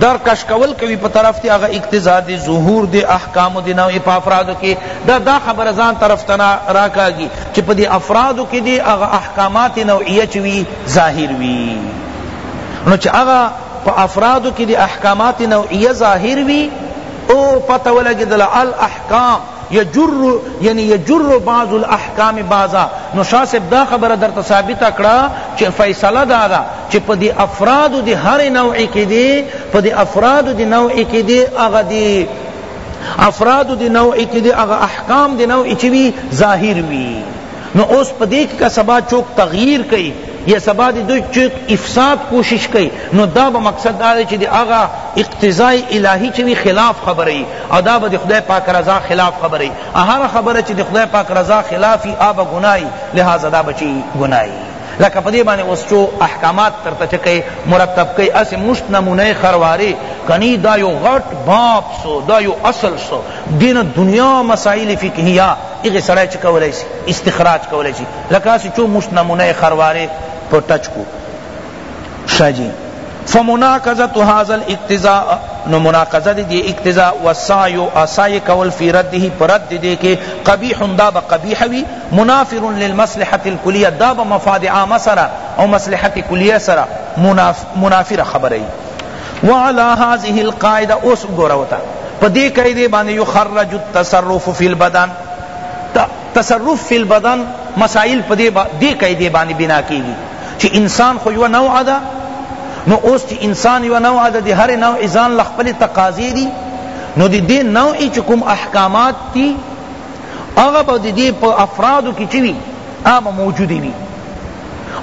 در کش کول کوی په طرف دی هغه اقتضادی ظهور دی احکام دی نوع په افرادو کی دا دا خبر زان طرف تنا راکاگی چی پا دی افرادو کی دی هغه احکامات نوعیه چوی ظاهر وی نو چی هغه پا افرادو کی دی احکامات نوعیه ظاهر وی او پتہ ولگی دل الاحکام یجر یعنی یجر بعض الاحکام بعضا نو شاه صاحب دا خبره درته ثابته کړه چه فیصله دا ده چه په دی افراد دی هر نوع کی دی په دی افراد دی نوع کی دی اغه دی افراد دی نوع کی دی اغه احکام دی نوع چوی ظاهر وی نو اوس په دې کې که سبا چوک تغییر کړي یا سبا دې دوی چوک افساد کوشش کړي نو دا به مقصد دا دی چې د هغه اقتضاء الهي چې وي خلاف خبره وي او دا به د خدای پاک رضا خلاف خبره وي هره خبره چې د خدای پاک رضا خلاف وي هغه به ګناه وي لهذا دا به چی ګناه وي لکه پدې باندې اوس چو احکامات ترته چکه مرتب کئ اس مشت نمونه خرواری کنی دا یو غټ باب سو دا یو اصل سو دین دنیا مسائل فقہیہ هغه سړی چه کولای سی استخراج کولای سی لکه هسی چو مشت نمونه خرواره په ټچ کو شا جی فمناقضت هذا الاقتضاء نو مناقضه دی اقتضاء والسعی اسای کول فی رده پرد دی کہ قبیح دا با قبیح وی منافر للمصلحه الکلیه دا با مفاد عامه سرا او مصلحت کلیه سرا منافر خبر ای وعلى هذه القاعده اوس ګورو تا په دې قاعده باندې يخرج التصرف في البدن تصرف في البدن مسائل په دې دې قاعده باندې بنا کیږي چې انسان خو یو نوع ده نو اوس چې انسان یو نوع ده د هر نوع ځان له خپل تقاضې دي نو د دې نوع چې کوم احکامات دي هغه به د دې په افرادو کې چوي عام موجودی وی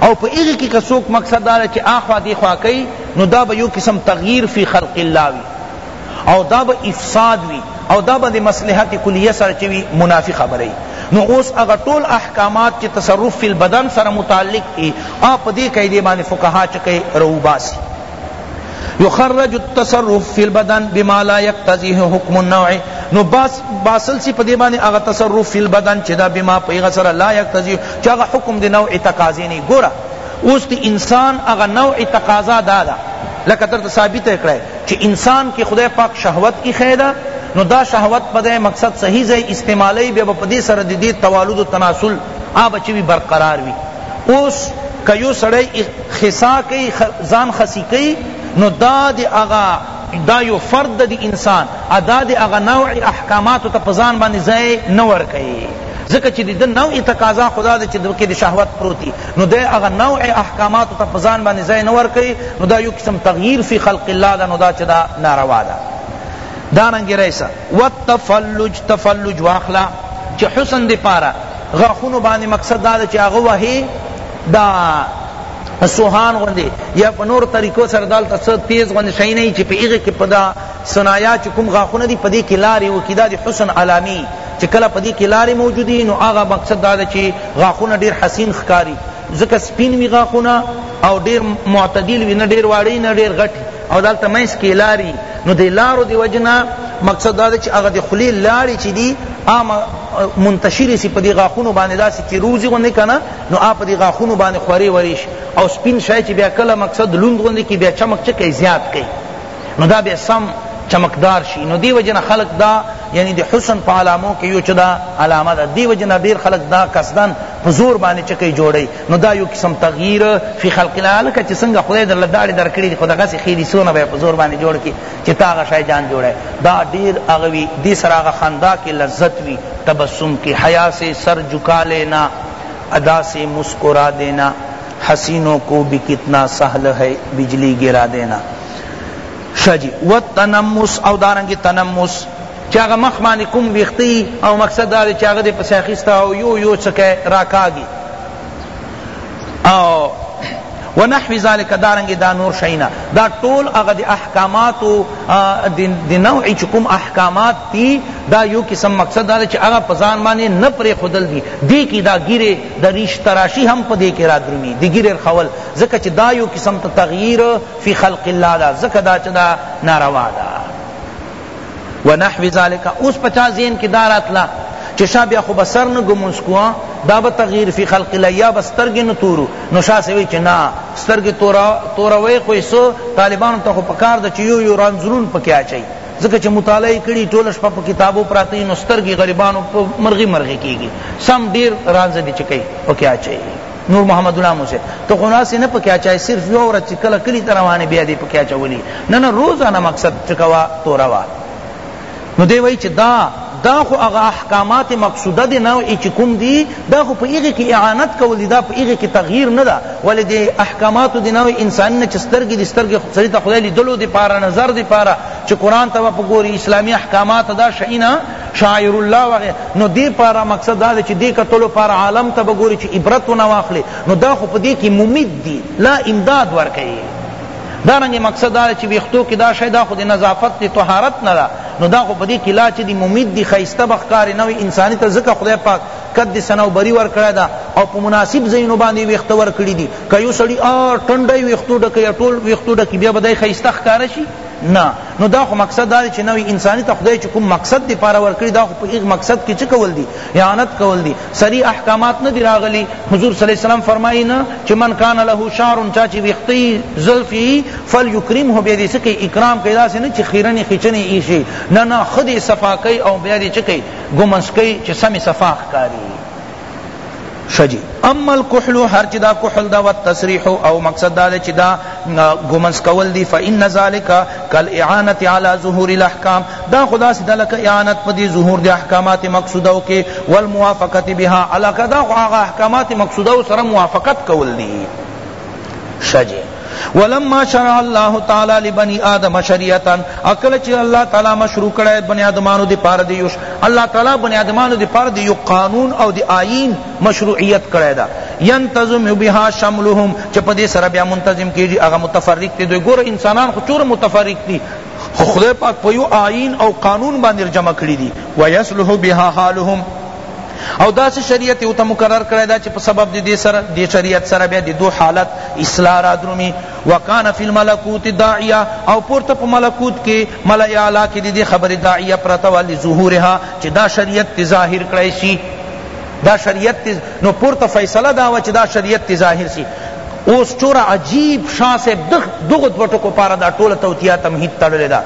او په هغه کې که څوک مقصد دا چې آخوا دی خوا کوي نو دا به یو قسم تغییر فی خلق الله وی او دا به افساد وی او دا به د مصلحت کلیه سره چې وی منافی خبره نو اوس هغه ټول احکامات چې تصرف فی البدن سره متعلق دي اپ دې قاعده باندې فقها چې کوي روباسي یخرج التصرف فی البدن بما لا یقتضیه حکم النوع نو باس باسل سی پدی باندې هغه تصرف فی البدن چې دا بما پیغه سره لا یقتضیه چې هغه حکم دی نوع تقاضی نه ګوره اوس دی انسان هغه نوع تقاضا دادا دا لکه درته ثابت کړه چې انسان کې خدای پاک شهوت کی خیدا نو دا شهوت پدې مقصد صحیح ځای استعمالی به پدې سره د دې توالد و تناسل هغه به چې وي برقرار وي اوس که یو سړی خسا کوي ځان خسی کوي نو دا د هغه دا یو فرد د انسان ادا د هغه نوع احکاماتو ته په ځان باندې ځای نه ورکوي ځکه چې د نوع تقاضا خدا د چې کې د شهوت پروتي نو د هغه نوع احکاماتو ته په ځان باندې ځای نه ورکوي نو دا یو قسم تغییر فی خلق الله ده نو دا چې دا ناروا ده دارنګ ریسا والتفلج تفلج واخلا چه حسن دی پارا غاخونو باندې مقصد دا چې هغه وهي دا سوهان غوندې یا په نور طریقو سره دالته څه تیز غوندې شی نه چې په هغه کې په دا صنایا چې کوم غاښونه دي په دې کې لارې وکړي دا د حسن علامې چې کله په دې کې لارې موجودې نو هغه مقصد دا ده چې غاښونه ډېر حسین ښکاري ځکه سپین وي غاښونه او ډېر معتدل وي نه ډېر واړه نه ډېر غټ او دالته منس کی لاری نو دی لارو دی وجنا مقصد دا چې هغه دی خلی لاری چې دی عام منتشری سی پدی غاخونو باندې داسې چې روزی غوندې کنه نو آ پدی غاخونو باندې خوری وریش او سپین شای چې بیا کله مقصد لوند غوندې کی بیا چمک چکې زیات کړي نو دا بیا سم چمکدار شي نو دی وجنا خلق دا یعنی دی حسن په علامو کې یو چدا علامه ده دی وجنا ډیر خلق دا قصدن په زور باندې چکې جوړي نو دا یو قسم تغییر فی خلق الله هلکه چې څنګه خدای درله داړې درکړې دي خو دغسې ښې دي څونه به یې په زور باندې جوړ کړي چې ته هغه شی جان جوړی دا ډېر هغه وي دې سره هغه خندا کې لذت وي تبسم کې حیا سے سر جھکا لینا ادا سے مسکرا دینا حسینوں کو بھی کتنا سہل ہے بجلی گرا دینا شجی و تنمس او دارنگی تنمس چی هغه مخ باندی کوم ویښته یی او مقصد دا دی چی هغه دی پسی اخیسته او یو یو څکی راکاږی او و نحو ذالک دارنګ دا نور شینا دا ټول هغه د احکامات د نوع چې کوم احکامات دي دا یو قسم مقصد دا چې هغه په ځان باندې نه پرې خودل دي دې کې دا ګیره د ریش تراشی هم په دې کې را درومي د ګیره خول ځکه چې دا یو قسم ته تغییر فی خلق الله دا ځکه دا چې دا ناروا ده و نحو ذالک اوس په چا ذهن کی دا راتله چی شاه بیا خو به سر نه ږمونځ کو دا به تغییر فی خلق الله یا به سترګې نه تورو نو شاه سه وی چی نه سترګې توروی خو څه طالبانو ته خو پکار ده چی یو یو رنځورون پکې اچوي ځکه چې مطالعه کړي ټوله شپه په کتابو پراته نو سترګې غریبانو په مرغي مرغي کېږي سم ډېر رانځه دي چې کوي پکې اچوي نور محمد غلام حسین ته خو ناسې نه پکې اچای صرف یو ورځ چې کله کلي ته روانې بیا دې پکې اچولي نه نه روزانه مقصد ټکوا توره وه نو دی وایي چې دا دا خو هغه احکامات مقصوده دی نه چې کوم دی دا خو په هغې کې اعانت کول دی دا په هغې کې تغییر نه ده ولې د احکاماتو دی نه انسان نه چې سترګې دي سترګې سړي ته خدای لیدلو دپاره نظر دپاره چې قرآن ته به په ګوري اسلامي احکامات دا شیونه شاعر الله وغیره نو دی پاره مقصد دا چې دی کتلو پاره عالم ته بګوري چې عبرت نه واخلي نو دا خو په دې کې ممید دی لا امداد ورکوي دا رنګ مقصد دا چې ویختو کې دا شی دا خو د نظافت دی طهارت نه ده نو دا خو په دې کې لا چې دی ممید دی خیسته بخکار نه وي انساني ته ځکه خدای پاک قد دی سنو بری ور کړی دا او په مناسب ځایونو باندې ویخته ور کړی دي که یو سړی ټنډی ویختو ډکه یا ټول ویختو ډکه بیا به دی خیسته ښکاره شي نه نو دا خو مقصد دا چې نو انسانی ته خدای چې کوم مقصد دی پاره ورکړي دا خو په هغه مقصد کې چې کول دي اعانت کول دي سری احکامات نه دی راغلي حضور صلی الله علیه وسلم فرمایي نه چې من کان له شعر چا چې ویختی زلفی فلیکرمه به دې سکه اکرام کوي دا نه چې خیرنې خچنې ایشي نه نه خدای صفاکۍ او بیا دې چکه ګمنسکۍ چې سمې صفاخ کاری ښه جی اما الکحل هر چی دا کحل دا والتسریح او مقصد دا چی دا گمنس کول دی فإن ذلک کالاعانة علی ظهور الاحکام دا خدا سیدا لکه اعانت پا دی ظهور دی احکامات مقصودو کے والموافقت بها علاکہ دا خو آغا احکامات مقصودو سره موافقت کول دی شه جی ولما شرع الله تعالی لبنی آدم شریعتا اکل چی اللہ تعالی مشروع کړه بنی آدمانو دی پار دی یوش اللہ تعالی بنی آدمانو دی پار دی یو قانون او دی آئین مشروعیت کړه دا ينتظم بها شملهم چ پدې سره بیا منتظم کیږي هغه متفرق دي دوی ګور انسانان خو چور متفرق دي خدای پاک په یو آئین او قانون باندې جمع کړی دي ويصلح بها حالهم او داسې شریعت یې ورته مقرر کړی دا چې په سبب د دې سره دې شریعت سره بیا د دو حالت اصلاح را درومي وکان فی الملکوت داعیه او پورته په ملکوت کې ملأ اعلی کې د دې خبرې داعیه پرته وه لظهورها چې دا شریعت تی ظاهر کړی شي دا شریعت تی نو پورته فیصله دا وه چې دا شریعت تی ظاهر شي اوس چورا عجیب شاه صاحب دغه دوه ټکو پاره دا ټوله توتیا تمهید تړلې ده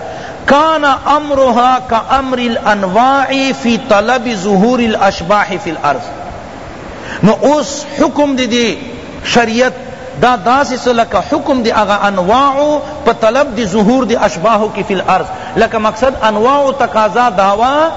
کان امرها کامر الانواع فی طلب ظهور الاشباح فی الارض نو اوس حکم دی دی شریعت دا داسی سو لکه حکم دی اغا انواعو پا طلب دی ظهور دی اشباحو کی فی الارض لکه مقصد انواعو تقاضا داوا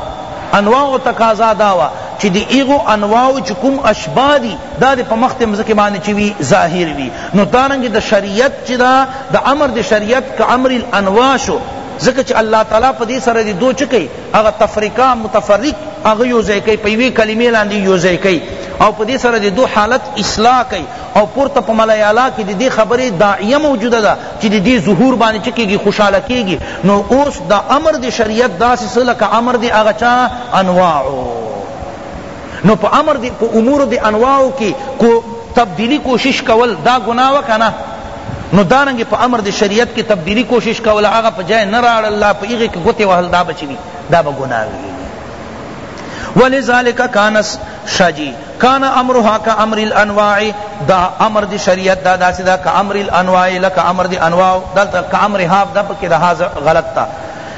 انواعو تقاضا داوا چی دی ایغو انواعو چی کم اشباح دی دا دی پا مخت مزکی بانی چی وی ظاہر وی نو دارنگی دا شریعت چی دا دا امر د شریعت که امر الانواع شو ځکه چی الله تعالی په دې سره د دوه چه کئ هغه تفرقه متفرق هغه یو ځای کئ په یوې کلمې لاندې یو ځای کئ او په دې سره د دوه حالت اصلاح کئ او پورته په ملایالا کې د دې خبرې داعیه موجوده ده چې د دې ظهور باندې چه کېږي خوشاله کېږي نو اوس دا امر د شریعت داسې څه لکه امر د هغه چا انواعو نو په امر دی په امور دی انواعو کی کو تبدیلی کوشش کول دا گناوه کنا نو دارنګه په امر د شریعت کې تبدیلی کوشش کول هغه په جای نه راړل الله په هغه کې ګوتې وهل دا بچوي دا به ګناه وي ولذالک کانس شجی کان امرها کا امر الانواع دا امر دی شریعت دا داسی دا کا امر الانواع لک امر دی انواع دلتا کا امر حاف دا پکی دا غلط تا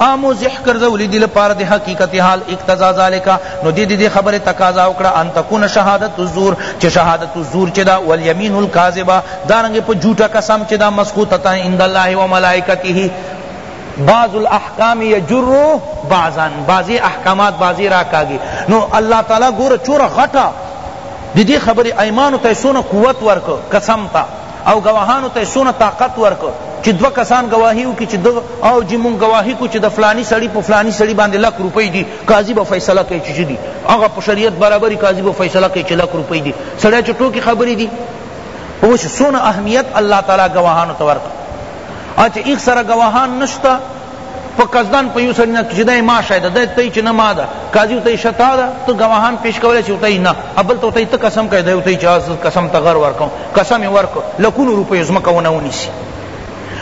عامو ذهق ګرځولي دي لپاره د حقیقت حال اقتضا ذلک نو دې دې خبره تقاضا وکړه ان تكون شهادت الزور چې شهادت الزور چې دا والیمین الکاذبه دارنګ په جھوټه قسم چې دا مسقوطه عند الله و ملائکته بعض الاحکام یجر بعضا بعضی احکامات بعضی راکاږي نو الله تعالی ګوره چوره غټه د دې خبرې ایمانو ته سونه قوت ورک قسم ته او ګواهانو ته یې څونه طاقت ورکړ چی دوه کسان ګواهی وکی چی دغه او جی مونږ ګواهی کو چی د فلانی سړی په فلانی سړی باندی لک روپی دی قاضی به فیصله کوي چی چه دی هغه په شریعت برابری قاضی به فیصله کوي چی لک روپی دی سړی چه ټوکی خبری دی اوس څونه اهمیت الله تعالی ګواهانو ته ورکړ اچ ایک سره گواهان نشتا په قصدن په یو سړي نه چې دی ما شاید دی ته چې نه ما ده قاضي ورته شه تا ده ته ګواهان پیش کولی چې ورته نه بل ته ورته ته قسم کوې دی ورته چې زه قسم ته غر ورکوم قسم یې ورکړ لکونو روپیو ځمکه ونه ونیسي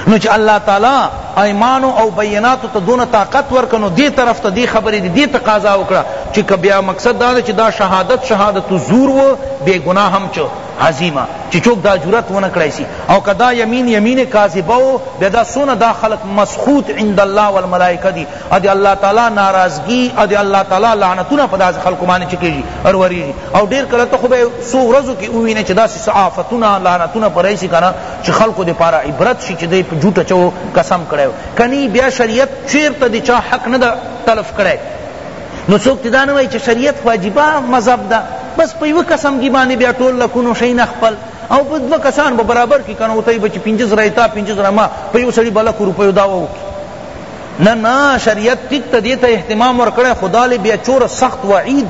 نو چې الله تعالی ایمانو او بیناتو ته دونه طاقت ورکنو دی طرف ته دی خبرې دی دی تقاضا وکړه چې که بیا مقصد دا چې دا شهادت شهادت زور و بے گناہ هم چو عظیمه چی چوک دا جرات ونه کړای سی او که دا یمین یمین کاذبه او بیا دا سونه دا خلق مسخوط عند الله والملائکه دی ا دی الله تعالی ناراضگی ا دی الله تعالی لعنتونه پدا خلق معنی چکیږي اور وری او ډیر کله ته خو به سو ورځو کی او وینه چې دا صحافتونه لعنتونه پرای سی کنه چې خلق دې پارا عبرت شي چې دې جوټه چو قسم کړو کني بیا شریعت چیرته دی چا حق نه تلف کړای نو څوک ته دا نه وایي چې شریعت خو عجیبه مذهب ده بس په یوه قسمګي باندې بیا ټول لکونو شي نه خپل او په دوه کسان به برابر کړي که نه ورته به چې پنځه زره تا پنځه زره ما په یو سړي به لکو روپیو دعوه وکړي نه نه شریعت ټیک ته دې ته اهتمام ورکړی خو دا لې بیا چوره سخت وعید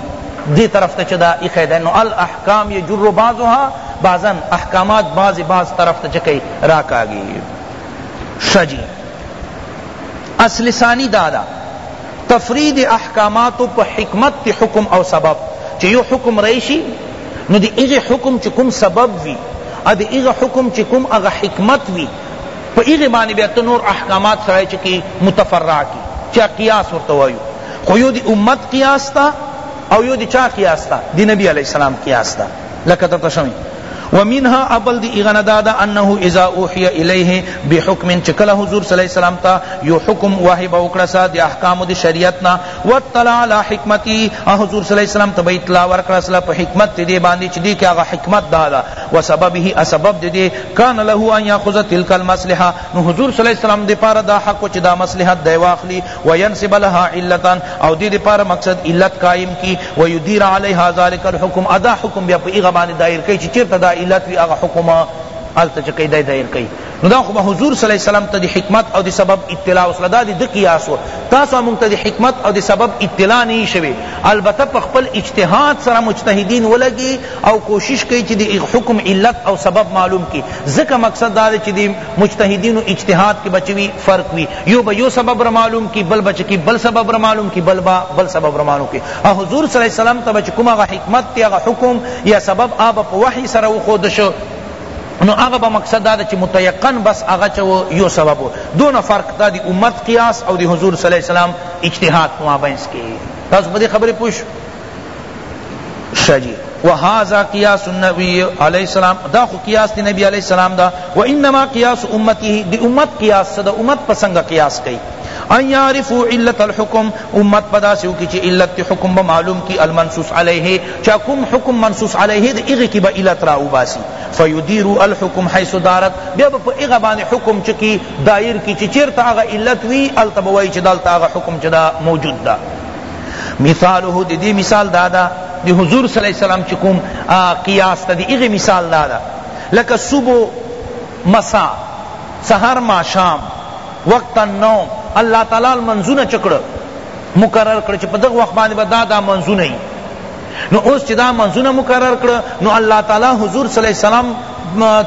دې طرف ته چې دا ایښی دی نو الاحکام یجر بعضها بعضا احکامات بعض بعض طرف ته چکی راکاږي شجی اصل ثانی دادا تفريع د احکاماتو په حکمت د حکم او سبب چه يو حکم راشي نو د هغه حکم چه کوم سبب وي او د هغه حکم چه کوم هغه حکمت وي په هغه باندې بیا ته نور احکامات سړی چه کی متفرع کی چه قیاس ورته وایو خو یو د امت قیاس تا او یو د چا قیاس تا د نبی علیہ السلام قیاس تا لکه درته شوی ومنها ابل دی اغنا دادا انه اذا اوحی الیه بحکم چکل حضور صلی الله علیه وسلم تا یو حکم واهب وکړه سا دی احکام دی شریعت نا وطلع علی حکمتی حضور صلی الله علیه وسلم ته اطلاع ورکړه سلا په حکمت دی باندې چې دی کې هغه حکمت دادا وسببه اسباب دی کان له ان یاخذ تلک المصلحه نو حضور صلی الله علیه وسلم دی پاره دا حق چې دا مصلحت دی واخلی و ینصب لها علتا او دی دی پار مقصد علت قائم کی و یدیر علیها ذلک الحکم ادا حکم بیا پا ایغا باندې دائر کئی چی چیر تا دا علت وی اغا حکم آلتا چکی دی دائر کئی نو دا خوب حضور صلی اللہ علیہ وسلم تا دی حکمت او دی سبب اطلاع وصلا دا دی دی قیاس و تاسو امونگ تا دی حکمت او دی سبب اطلاع نہیں شوی البتہ پا خپل اجتحاد سرا مجتہدین ولگی او کوشش کئی چی دی حکم علت او سبب معلوم کی ذکر مقصد دا دی چی دی مجتہدین و اجتحاد کی بچوی فرق وی یو به یو سبب را معلوم کی بل بچ کی بل سبب را معلوم کی بل با بل سبب را معلوم کی او حضور صلی الله علیه وسلم ته بچ کوم هغه حکمت تی هغه حکم یا سبب آب په وحی سره وخود شو نو هغه به مقصد دا چې متيقن بس هغه چو یو سبب دون فرق دا دی امت قیاس او دی حضور صلی الله علیه وسلم اجتهاد ما بینس کی تاسو په دې خبرې پوښ شه جی وهذا قياس النبي عليه السلام دا خو قياس دی نبی علیہ السلام دا وانما قياس امته دی امت قياس صدا امت پسنگ قياس کئی ان يعرفوا علت الحكم امت پدا سیو کی چی علت حکم با معلوم کی المنصوص علیہ چا کم حکم منصوص علیہ دی اغی کی با علت را اوباسی فیدیرو الحکم حیث دارت بیا با اغا بان حکم چکی دائر کی چی چیر تا اغا علت وی التبوائی چی دالتا اغا حکم چی دا موجود دا مثاله دی دی مثال دادا دی حضور صلی اللہ علیہ وسلم چکم قیاس تا دی اغی مثال دادا لکا صبح مسا سحر ما شام وقت النوم اللہ تعالی منزون چکڑ مقرر کړ چې په دغه وخت باندې به دا دا منځونه نو اوس چی دا منزونه مقرر کړه نو الله تعالی حضور صلی الله علیه وسلم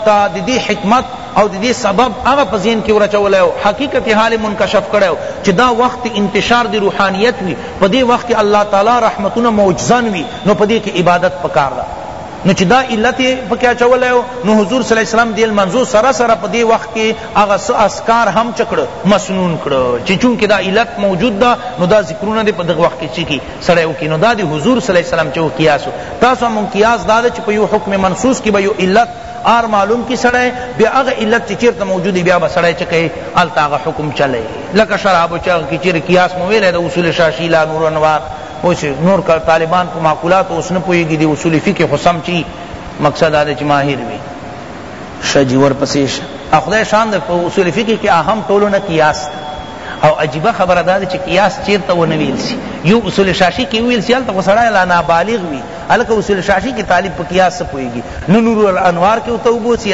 تا دی دی حکمت او دی دی سبب هغه په ذهن کې ورچولی او حقیقت حال منکشف کړی چې دا وخت انتشار دی روحانیت وی په دې وخت کې الله تعالی رحمتونه معجزان وی نو په دې کې عبادت پکار ده نو چې دا علت پکې اچولی نو حضور صلی الله علیه وسلم دې لمنځو سره سره په دې وخت کې هغه څه اسکار هم چکړه مسنون کړه چې چونکې دا علت موجود ده نو دا ذکرونه دې په دغه وخت کې چی سړی وکړي نو دا د حضور صلی الله علیه وسلم چه قیاس تاسو هم قیاس دا ده چه په یو حکم منصوص کی به یو علت آر معلوم کی سړی بیا هغه علت چه چیرته موجود بیا به سړی چه کوي هلته هغه حکم چلی لکه شرابو چه هغه کی چیرې قیاس مو ویلی د اصول شاشی لا نور انوار اوس نور که طالبان په معقولاتو اوس نه پوهېږي د اصول فقه خو سم چی مقصد دا ده چه ماهر وي شه جی ورپسی شه او خدای شان در په اصول فقه کې اهم ټولو نه قیاس او عجیبه خبره دا ده چې قیاس چیرته ونه ویل شي یو اصول شاشي کې ویل شي هلته خو سړی لا نابالغ وي هلکه اصول شاشي کې طالب په قیاس څه پوهېږي نو نور الانوار کې ورته وبوسي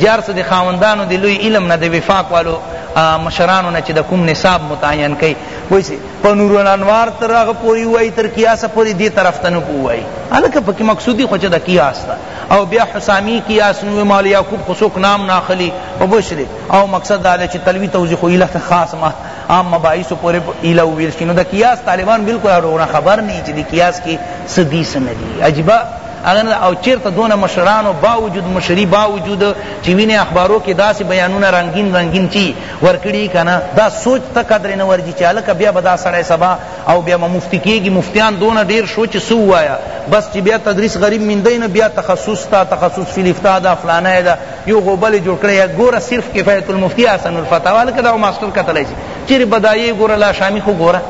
جار څه د خاوندانو د لوی علم نه د وفاق والو مشرانو نه چې د کوم نصاب متعین کوي وایي په نور الانوار تر هغه پورې وایي تر قیاسه پورې دې طرف ته نه پوهوایي هلکه پکې مقصودي خو چې د قیاس ده او بیا حسامی کی یا سنوی مال یعقوب خو سوک نام ناخلی په بشری او مقصد دا چی تلوی توزی خو ایله ته خاص ما عام مباحث پورې ایله ویل شنو د قیاس طالبان بالکل اړونه خبر نه چې د قیاس کې سدی سندی عجبا اگر او چیرته دون مشرانو باوجود مشری باوجود چې وینې اخبارو کې داسې بیانونه رنگین رنگین چی ورکړي کنه دا سوچ ته قدر نه ورجی چې الک بیا بدا سړی سبا او بیا به مفتی کیږی مفتیان دونه ډیر شو چی څه ووایه بس چی بیا تدریس غریب میندی نه بیا تخصص تا تخصص فی الافتاء دا فلانی دا یو غوبل یی جوړ کړی ګوره صرف کفایت المفتی احسن الفتاوی لکه دا ماسټر کتلای سی چیری بدایه ګوره لا شامی خو ګوره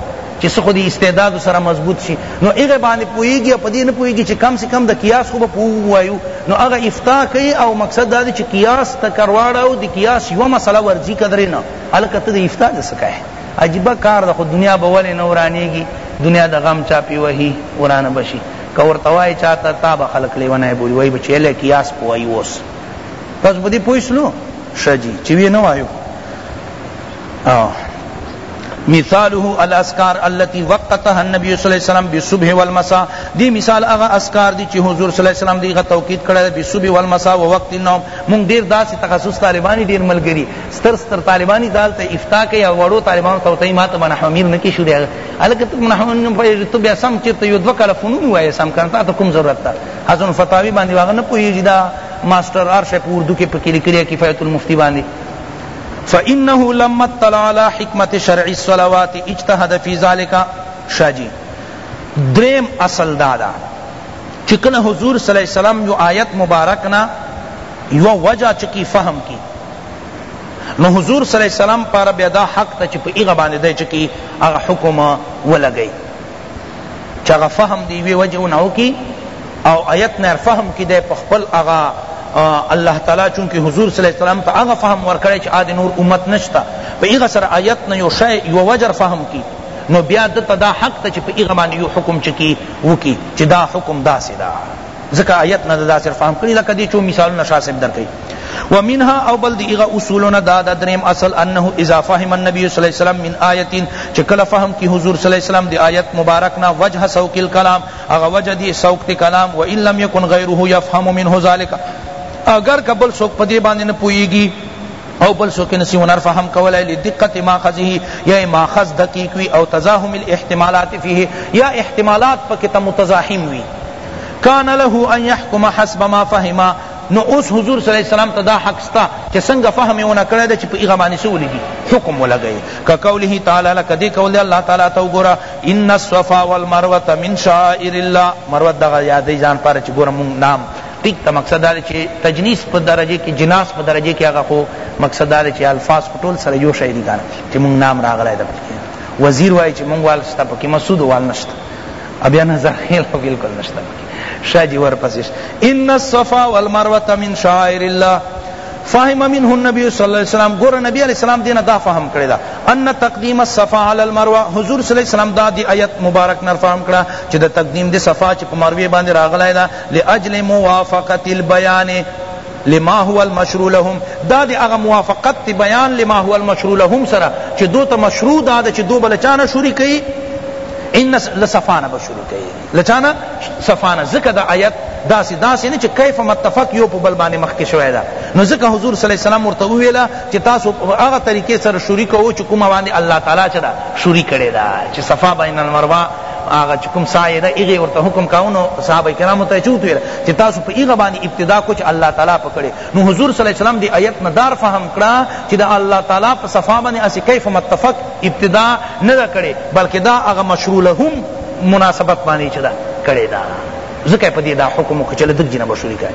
چی څه خو دی استعداد سره مضبوط شی نو هغه باندې پویږي او پدی نه پویږي چی کم سے کم د قیاس خو به پوایو نو هغه افتاء کوي او مقصد دا دی چی قیاس تکرواړه او د قیاس یو مسله ورځي قدرې نه الکه ته د افتاء نه سکه عجیبه کار ده خو دنیا به ولی نه ورانیږي دنیا د غم چاپی وهی ورانه به شي که ورته وایې چاته تا به خلک لیونی بولي وایي به چې هله قیاس په وایي اوس تاسو په دې پوه شلو ښه جي چې ویې نه وایو مثاله الاسکار التي وقتها النبي صلی الله علیه وسلم بالصبح والمساء دی مثال هغه اسکار دی چې حضور صلی الله علیه وسلم دیغه توقید کړه بالصبح والمساء ووقت النوم مونږ ډیر داسې تخصص طالبانی ډیر ملګری ستر ستر طالبانی دا هلته افتا کوي او وړو طالبانو ته ورته ما ته به نحو امیر نه کیشو دی هلکه ته نحو امیر پوهېږې ته بیا سم چېرته یو دوه کاله فنون ووایه سم کنه تا ته کوم ضرورت ده حسن الفتاوي باندې هغه نه پوهېږي دا ماسټر هر شی په اردو کې پکې لیکلی کفایت المفتي باندې فإنه لما اطلع على حکمت شرع الصلوات اجتهد في ذلك شاجی دریم اصل دادا چکل حضور صلی اللہ علیہ وسلم یو آیت مبارک نا یو وجہ چکی فهم کی نو حضور صلی الله علیه وسلم پر بیا دا حق ته چې په هغه باندې دی چې کی هغه حکم ولګی چې هغه فهم دی وی وجه نه وکي او آیت نه فهم کی دی په خپل هغه الله تعالی چونکه حضور صلی الله علیه وسلم ته هغه فهم ورکړی چې عاد نور امت نشتا په هغه سره آیت نه یو شی یو وجر فهم کی نو بیا دته دا حق ته چې په هغه باندې یو حکم چکی وکي چې دا حکم داسې ده دا ځکه آیت نه دا صرف فهم کړی لکه دی چو مثالونه شاه صاحب درکړي ومنها او بل دی اغا اصولنا دا دا دریم اصل انه اذا فهم النبي صلی الله علیه وسلم من آیت چکل فهم کی حضور صلی الله علیه وسلم دی آیت مبارک نا وجه سوق الکلام اغا وجه دی سوق تی کلام وان لم یکن غیره یفهم منه ذلک اگر کبل سوق پدی باندې نه پویږي او بل سو کنسی هنر فهم کولای لدقت ماخذه یا ماخذ دقیق وی او تزاحم الاحتمالات فيه یا احتمالات پکې تم متزاحم وی کان له ان يحكم حسب ما فهم نو اوس حضور صلی الله علیه وسلم ته دا حق ستا چې څنګه فهم یې ونه کړی دی چې په هغه باندې څه ولګي حکم ولګوي که قوله تعالی لکه دې قول دی الله تعالی ته وګوره ان الصفا والمروه من شعائر الله مروه دغه یادوي ځان پاره چې ګوره مونږ نام ټیک ته مقصد دا چې تجنیس په درجه کې جناس په درجه کې هغه خو مقصد دا چې الفاظ په ټول سره یو شی دي چې مونږ نام راغلی دی وزیر وایي چې مونږ وال ستا پکې مسعود وال نشته او بیا نظر خیل خو بالکل نشته پکې شاه جی ورپسې ان الصفا والمروه من شعائر الله فهم منه النبي صلی الله علیه وسلم ګور نبی علیہ السلام دینه دا فهم کړی دا ان تقدیم الصفا علی المروه حضور صلی الله علیه وسلم دا دی آیت مبارک نر فهم کړه چې د تقدیم د صفا چې په مروه باندې راغلی دا لاجل موافقت البیان لما هو المشروع لهم دا دی اغا موافقت تی بیان لما هو المشروع لهم سرا چی دو تا مشروع دا دا چی دو بلچانا شروع کئی ان لصفانا بشروع کئی لچانا صفانا ذکر دا آیت دا سی دا سی نی چی کیف متفق یو پو بلبانی مخ کشوی دا نو ذکر حضور صلی اللہ علیہ وسلم ورطا اویلا چی تاسو اغا طریقے سر شروع کئی چی کم آوان دی اللہ تعالی چی دا شروع کئی دا چی صفا بین المروان هغه چې کوم سعی ده هغه ورته حکم کاوه نو صحابه کرامو ته چوت ویل چې تاسو په هغه باندې ابتدا کو چې الله تعالی پکړي نو حضور صلی الله علیه وسلم دی آیت نه دار فهم کړه چې دا الله تعالی په صفا باندې اسی کیف متفق ابتدا نه کړي بلکې دا هغه مشروع لهم مناسبت باندې چدا کړي دا ځکه په دې دا حکم کو چې لدک جنہ بشوری کړي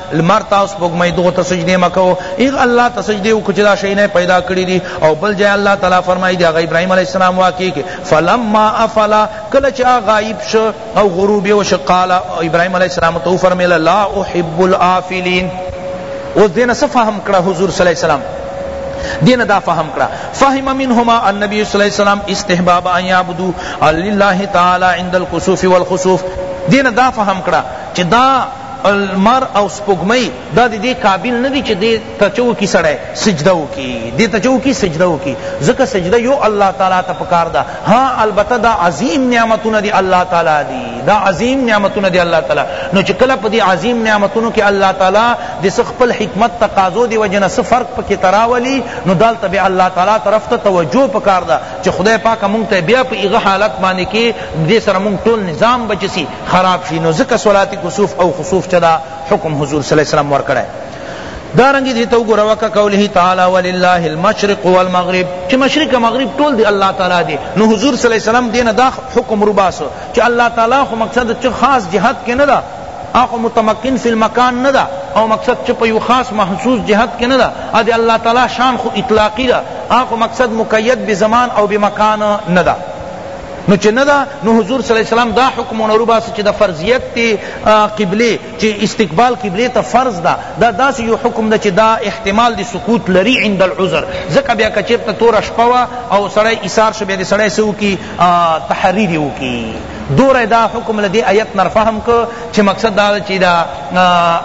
لمر تا سپوږمۍ دغو ته سجدې مه کوه هغه الله ته سجدې وکړه چې دا شیونه پیدا کړي دي او بل ځای الله تعالی فرمایي د هغه ابراهیم علیه السلام واقع کې فلما افلا کله چې هغه غایب شو او غروب یې وشو قال ابراهیم علیه السلام ته وفرمیل لا احب العافلین اوس دې نه څه فهم کړه حضور صلی الله علیه وسلم دین دا فهم کرا فهم منهما النبی صلی اللہ علیہ وسلم استحباب ان یعبدو للہ تعالی عند القصوف والخصوف دین دا فهم کرا چی دا لمر او سپوږمۍ دا د دې قابل نه دي چې دې ته څه وکړي سړی سجده وکړي دې ته څه وکړي سجده وکړي ځکه سجده یو الله تعالی ته پکار ده ها البته دا عظیم نعمتونه دی الله تعالی دی دا عظیم نعمتونه دی الله تعالی نو چې کله په دې عظیم نعمتونو کې الله تعالی د څه خپل حکمت تقاضو دی وجنه څه فرق پکې تراولی نو دالته به الله تعالی طرف ته توجه پکار ده چې خدای پاک مونږ ته بیا په هغه حالت باندې کې دې سره مونږ ټول نظام بچسی خراب شي نو ځکه صلات کسوف او خسوف چدا حکم حضور صلی الله علیه وسلم ورکړی دارنګ دې تو ګره وک قوله تعالی ولله المشرق والمغرب چې مشرق او مغرب ټول دی الله تعالی دی نو حضور صلی الله علیه وسلم دینه دا حکم رباسو چې الله تعالی خو مقصد چې خاص جهاد کې نه ده اخو متمکن فی المکان ندا او مقصد چ په یو خاص محسوس جهت کې ندا ادي الله تعالی شان خو اطلاقی دا اخو مقصد مقید بزمان او بمکان ندا نو چه ندا نو حضور صلی اللہ علیہ وسلم دا حکم اونرو باس چه دا فرضیت تی قبلے چه استقبال قبلے تا فرض دا دا داس یو حکم دا چه دا احتمال دی سقوط لری عند العذر زکا بیا کچر تا تورا شپوا او سڑای ایثار شو بیا دی سڑای سو کی تحری دیو کی دور دا حکم لدی آیت نر فهم کو چه مقصد دا چه دا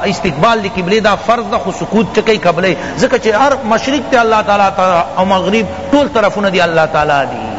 استقبال دی قبلے دا فرض دا خو سقوط چکی قبلے زکا چه ہر مشرق تی اللہ تعالی تا او مغرب طول طرفون دی اللہ تعالی دی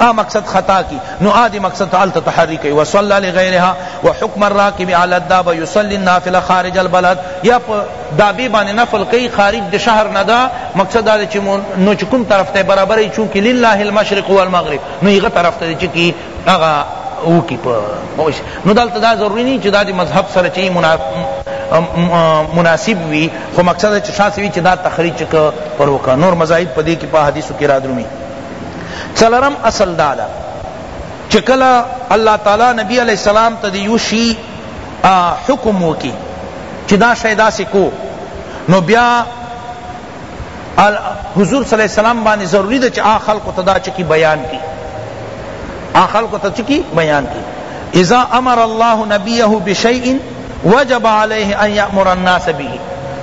آ مقصد خطا کی نو آ دی مقصد تا هلته تحری کئی وصلی لغیرها وحکم الراکب علی الدابه یصلی النافله خارج البلد یا په دابه باندې نفل کئی خارج د شهر نه دا مقصد دا چې نو چې کوم طرف ته برابر چونکه لله المشرق والمغرب نو یغه طرف ته چې کی هغه او کی په پوش نو دلته دا ضروری نه چې دا د مذهب سره چي مناسب وي خو مقصد چې شاسوي چې دا تخریج ک پر وکا نور مذاهب په دې کې په حدیثو کې را درومي څلورم اصل دا ده چی کله الله تعالی نبی علیہ السلام ته یو شی حکم وکی چی دا شی داسی کو نو بیا حضور صلی اللہ علیہ وسلم باندې ضروری ده چې آ خلق ته دا چکی بیان کی آ خلق ته چکی بیان کی اذا امر الله نبیه بشیء وجب علیه ان یامر الناس به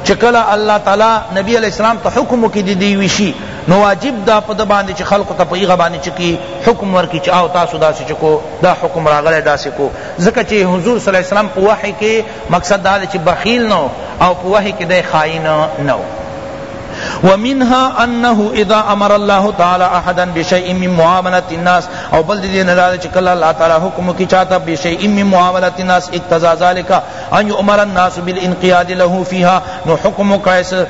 چکلا اللہ تعالی نبی علیہ السلام ته حکم کی دی دی وشی نو واجب ده په ده باندې چې خلقو ته په هغه باندې چې کی حکم ورکړي چې آؤ تاسو داسې چې کو دا حکم راغلی داسې کو ځکه چې حضور صلی الله علیه وسلم په وحی کې مقصد دا دی چې بخیل نه او په وحی کې دی خائن نه ومنها انه اذا امر الله تعالی احدا بشیء من معامله الناس او بل دې نه چې کله الله تعالی حکم کی چاته بشیء من معامله الناس اقتضا ذلك ان یؤمر الناس بالانقیاد له فیها نو حکم وکړای سي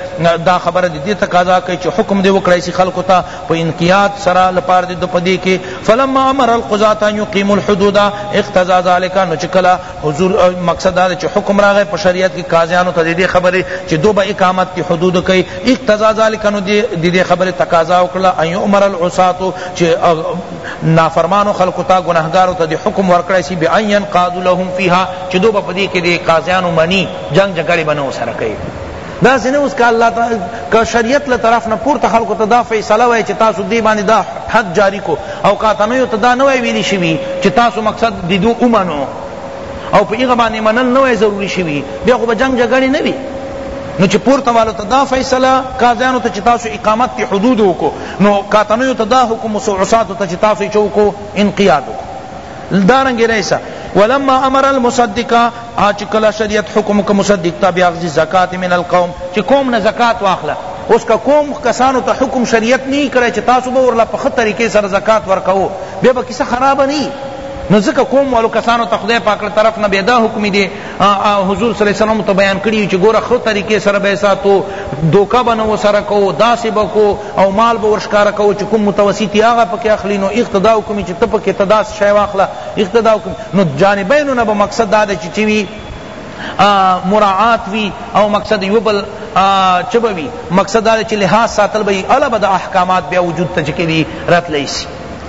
دا خبره د دې تقاضا کوي چې حکم دې وکړای سي خلکو ته په انقیاد سره لپاره د پدې کې فلما امر القضاة ان یقیموا الحدود اقتضا ذلك نو چې کله حضور مقصد دا چې حکم راغی په شریعت کې قاضیانو ته دې خبره چې دوه اقامت کې حدود کوي اقتضا ذلك نو دې خبره تقاضا وکړه ان یؤمر العصاة چې نافرمانو خلکو ته ګناهګارو ته حکم ورکړای سي بأن ينقاد لهم فيها چی دوی به په دی کی دی قاضیانو منی جنګ جګړی به نه ورسره کوی داسی نه اوس که الله تعالی که شریعت له طرف نه پورته خلکو ته دا فیصله وای چی تاسو دی باندې دا حد جاری کو او کاتنیو ته دا نه وای ویلی شوی چی تاسو مقصد دی دو اومنو او په هغه باندې منل نه وای ضروری شوی بیا خو به جنگ جګړی نه وی نو چې پورته والو ته دا فیصله قاضیانو ته چې تاسو اقامت تی حدود وکړو نو کاتنیو ته دا حکم عصاتو ته چې تاسو چوکو انقیاد وکړو دارنګ ریسا ولما امر المصدق اچ کلا شریعت حکم کا مصدق تا بیاغذ زکات من القوم چ قوم نہ زکات واخلا اس کا قوم کسانو تا حکم شریعت نہیں کرے چ تاسو بہ ورلا پخ طریقے سر زکات ورکو بے بہ کسا خراب نہیں نو ځکه قوم والو کسانو ته خدای پاک له طرف نه بیا دا حکم دی حضور صلی الله علیه وسلم ته بیان کړی چې ګوره خو طریقې سره به ساتو دوکا بنو سره کو داسې بکو او مال به ورښکاره کوو چی کوم متوسط یی هغه پکی اخلی نو اقتداء کومی چی ته پکی ته داسی شی واخله اقتداء کومی نو جانبینو نه به مقصد داده چی چه وی مراعات وی او مقصد یو بل چه به وی مقصد داده چی لحاظ ساتل به یی الا به دا احکامات بیا وجود ته چه کیدی راتلی سی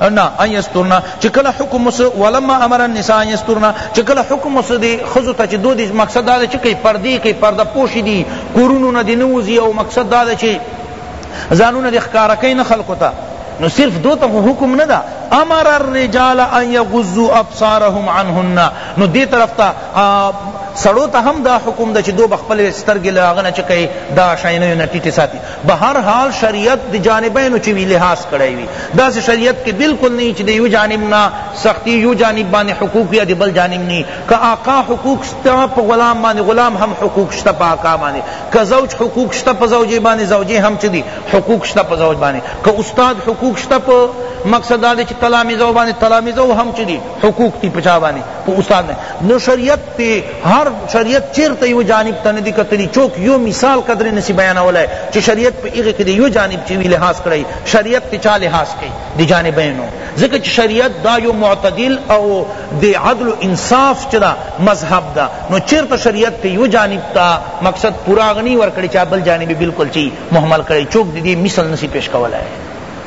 انا ان یسترنا چکل حکم اس ولما امر النساء ان یسترنا چکل حکم اس دی خزو تا چ دو دی مقصد دا چ کئی پردی کئی پردہ پوش دی کورونو نہ دی نوزی او مقصد دا چ زانو نہ دی خکارا کئی نہ خلق تا نو صرف دو تا حکم نہ دا امر الرجال ان یغضوا ابصارهم عنهن نو دی طرف تا سړو ته هم دا حکم ده چې دو بخپل سترګې لاغنه چکه دا شاینه نه ټیټه ساتي به هر حال شریعت د جانبینو چې وي لحاظ کړی وي داسې شریعت کې بالکل نه چې د یو جانب نه سختی یو جانب باندې حقوق یا د بل جانب نه که آقا حقوق شته په غلام باندې غلام هم حقوق شته په آقا باندې که زوج حقوق شته په زوجې باندې زوجې هم چې دي حقوق شته په زوج باندې که استاد حقوق شته په مقصد دا چې تلاميذو باندې تلاميذو هم چې دي حقوق دي پچا باندې په استاد نه نو شریعت ته هر شریعت چیرته یو جانب ته ندی کتلی چوک یو مثال قدر نسی بیانولای چې شریعت په هغه کې دی یو جانب چې وی لحاظ کړی شریعت ته چا لحاظ کړي دی جانبینو ځکه چې شریعت دا یو معتدل او دی عدل و انصاف چدا مذهب دا نو چیرته شریعت ته یو جانب تا مقصد پورا غنی ور کړی چا بل جانب بالکل چی محمل کړی چوک دی مثال نسی پیش کولای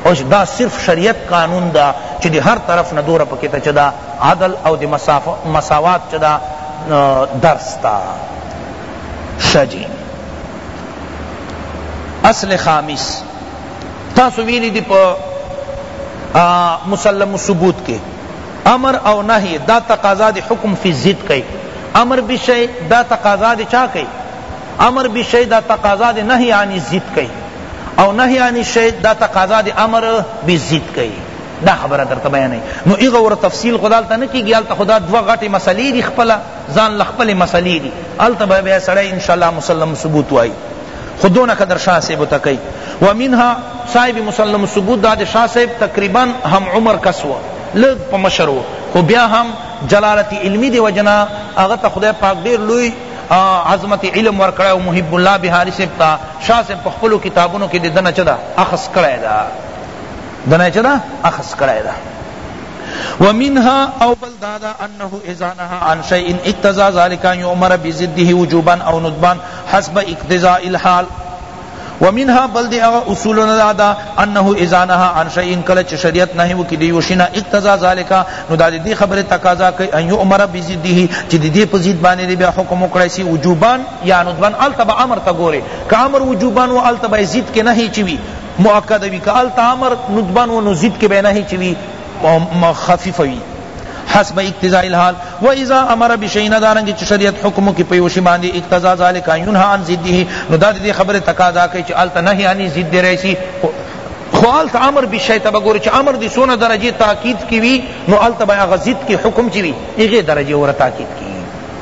اوش دا صرف شریعت قانون دا چی دی هر طرف نه دوره پکی ته چه دا عدل او دی مساوات چه دا درس تا شه جی اصل خامس تاسو ویلی دی پا مسلم ثبوت کے امر او نهی دا تقاضا دی حکم فی ضد کئی امر بشی دا تقاضا دی چا کئی امر بشی دا تقاضا دی نهی عن ضد کئی او نهی عن الشیء دا تقاضا د امر بالضد کوي دا خبره درته بیانوي نو هغه ور تفصیل خدا ته نه کیږي هلته خدا دوه غټې مسلې دي خپله ځان له خپلې مسلې دي هلته به بیا سړی انشاءالله مسلم ثبوت وایي خو دونه قدر شاه صاحب ته کوي ومنها صاحب مسلم ثبوت دا د شاه صاحب تقریبا هم عمر کس و لږ په مشر و خو بیا هم جلالت علمی دی وجنا هغه ته خدای پاک ډېر لوی عظمت علم ورکړی او محب الله بهاري صاحب ته شاه صاحب په خپلو کتابونو کې د ده نه چه ده اخذ کړی ده د نه چه ده اخذ کړی ده ومنها او بل دادا انه اذا نهى عن شيء اقتضى ذلك ان يؤمر بضده وجوبا او ندبا حسب اقتضاء الحال ومنها بل دی اغا اصولنا دادا انه اذا نهى عن شيء کله چ شریعت نهی وکي دی وشنا اقتضا ذالک نو دا دی خبره تقاضا کوي ان يؤمر بضده چې دی په ضد باندې بیا حکم وکړي سی وجوبان یعنود بن هلته به امر ته ګورې که امر وجوبا وو هلته به یې ضد کې نهی چي وي مؤکد وي که هلته امر ندبا وو نو ضد کې به یې نهی چي وي خفیف وي حسب اقتضاء الحال و اذا امر بشیء دارنګ چې شریعت حکم کې په یوشي باندې اقتضا ذالک ينها عن ضده نو دا دې خبره تقاضا کوي چې الته نهی انی ضد راشي خو الته امر بشیء ته وګوره چې امر دې سونه درجه تاکید کی وی نو الته بیا غزید کې حکم چي وی هغه درجه ور تاکید کی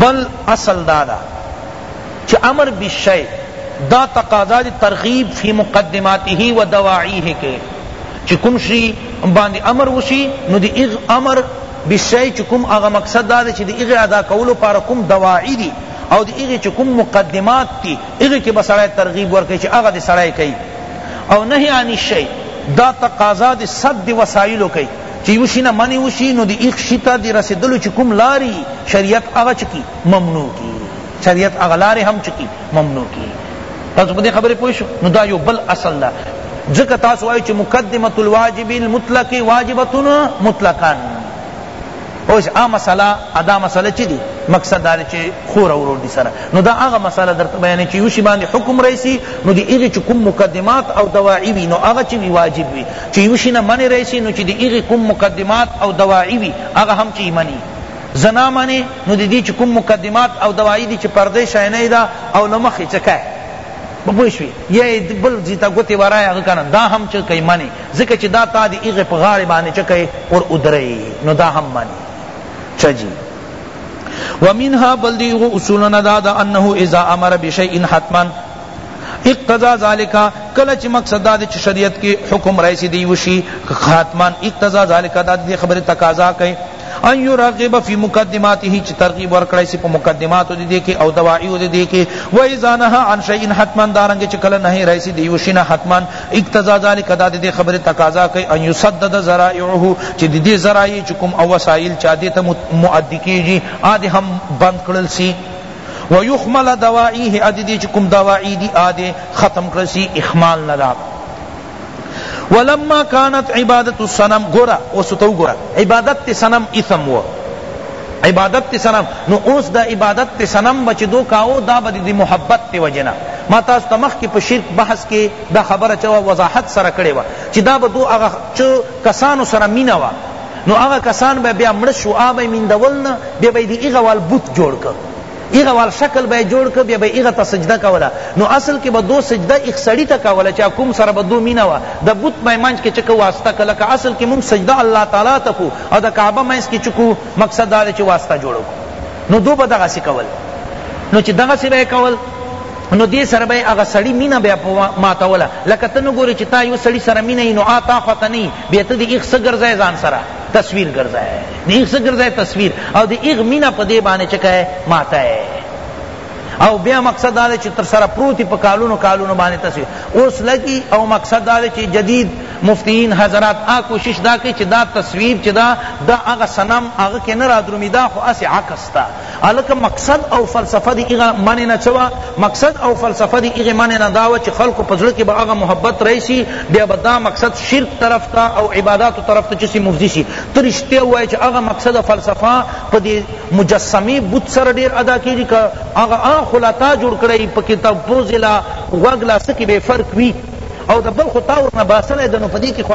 بل اصل دا ده چی امر بالشیء دا تقاضا دی ترغیب فی مقدماته و دواعیه کی چی کوم شی باندی امر وشی نو دی اغ امر بالشیء چی کوم هغه مقصد دا دی چی دی هغی ادا کولو لپاره کوم دواعی دی او دی هغی چی کوم مقدمات دی هغی کی به سړی ترغیب ورکوی چی هغه دی سړی کئی او نهی عن الشیء دا تقاضا دی سد وسایلو کئی چی یو شی نه منع وشی نو دی ایغ شی ته دی رسیدلو چی کوم لاری شریعت هغه چه کی ممنوع کی شریعت هغه لاری هم چه کی ممنوع کی تاسو په دې خبرې پوه شو نو دا یو بل اصل ده ځکه تاسو وایو چې مقدمه الواجب المطلق واجبتون مطلقا اوس ا مسله ادا مسله چی دی مقصد دا چې خور اورور دي سره نو دا هغه مسله درته بیانې چې یو شی باندې حکم رئیسی نو دی هغه چې کوم مقدمات او دواعی وي نو هغه چې واجب وي چه یو شی نه منع راشی نو چه د هغی کوم مقدمات او دواعی وی هغه هم چه منی زنا منع نو د دی چه کوم مقدمات او دواعی دی چه پرده شاینه ده او له مخی چه که په پوه شوی یا بل ځی ته ګوتی ورای هغه کنه دا هم چه که منع ځکه چه دا تا د هغی په غاړی باندی چه که ور ودری نو دا هم منع چه جی ومنها بل دیغو اصولنا دادا انه اذا امر بشیء حتما اقتضا ذلک کله چی مقصد دا دی چی شریعت کی حکم رئیسی دی وشی خاتمان اقتضا ذلک دا دی خبر تقاضا کئ ان یرغب فی مقدماته چی ترغیب ورکړی سی په مقدمات دی دی کی او دواعی دی دی کی و اذا نهى عن شیء حتما دارنګ چی کله نهی رئیسی دی وشی نه حتما اقتضا ذلک دا دی خبر تقاضا کئ ان یسدد ذرائعه چی دی ذرائع چکم او وسائل چا دی ته مؤدی کیږي ا دی هم بند کړل سی و یخمل دوائیه ادی دی چی کم دوائی دی آدے ختم کرسی اخمال ندا ولما کانت عبادت الصنم گورا اوس تو گورا عبادت تی صنم اثم و عبادت تی صنم نو اوس دا عبادت تی صنم بچ دو کاو دا بدی دی محبت تی وجنا ما تاسو تمخ کی په شرک بحث کی دا خبره چوا وضاحت سره کړي وا چې دا بدو هغه کسانو سره مینا وا نو هغه کسان به بیا مړه شو هغه به یې میندول نه بیا به یې د هغه وال بت جوړ کړ ایغه وال شکل به جوړ ک بیا به ایغه ته سجده کوله نو اصل کې به دو سجده ایک سړی ته کوله چې کوم سره به دو مینا وا د بت مې منځ کې چکه واسطه کله که اصل کې موږ سجده الله تعالی ته کو او د کعبه منځ کې چکو مقصد دا چې واسطه جوړو نو دو به دغه سی کول نو چې دغه سی به کول نو دې سره به یې هغه سړي مینه بیا ماتوله لکه ته نه ګورې چې تا یو سړي سره مینه وي نو هغه تا خوښه نه وي بیا ته د هغه څه ګرځی ځان سره تصویر ګرځی د هغه څه ګرځی تصویر او د هغه مینه په دې باندې چې که ماته او بیا مقصد دا چې تر سره پروتی په کالونو کالونو باندې تصویر اوس لګي او مقصد دا چې جدید مفتین حضرات آ کوشش دا کوي چې دا تصویر چې دا د هغه صنم هغه کې نه رادرومي دا خو اسې عکس ده هلکه مقصد او فلسفه د هغه معنی نه څه وه؟ مقصد او فلسفه د هغه معنی نه دا وه چی خلقو په زړه کی به هغه محبت راشی بیا به دا مقصد شرک طرف ته او عباداتو طرف ته چه سی مفضی شی ته رشتیا ووایه چی هغه مقصد او فلسفه په دی مجسمی بت سره ډیر ادا کیږی که هغه ان خو لا تا جوړ کړی په کی ته پوزی لا غوږ لا څه کی به فرق وی او د بل خو تا ورنه باسلی ده نو په دی کی خو